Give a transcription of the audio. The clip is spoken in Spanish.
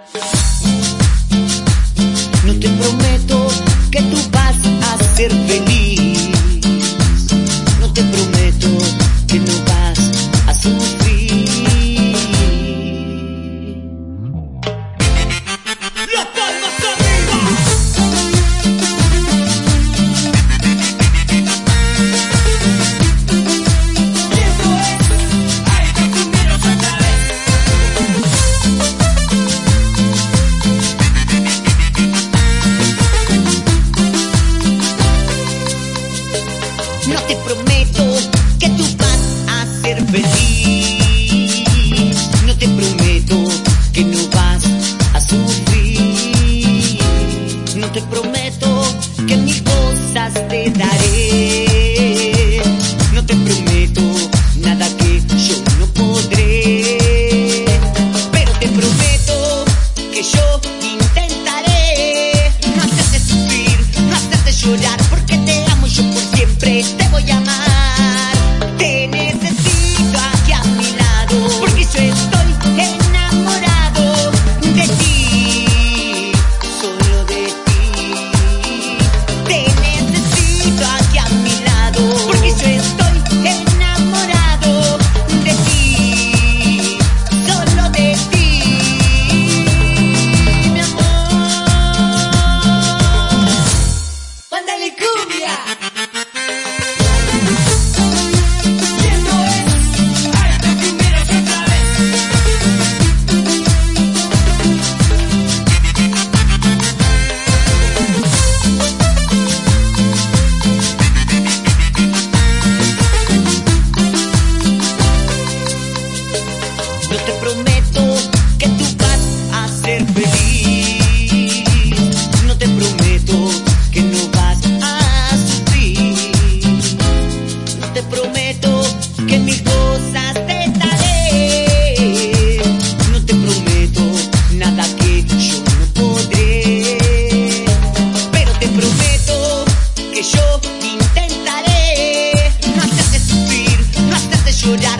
No te prometo que tú vas a ser feliz. No te prometo que no vas a sufrir. No te prometo que mil cosas te daré. No te prometo nada que yo no podré. Pero te prometo que yo intentaré no hacerte sufrir, no hacerte llorar, No te prometo que tú vas a ser feliz. No te prometo que no vas a sufrir. No te prometo que mil cosas te daré. No te prometo nada que yo no podré. Pero te prometo que yo intentaré no hacerte sufrir, no hacerte llorar,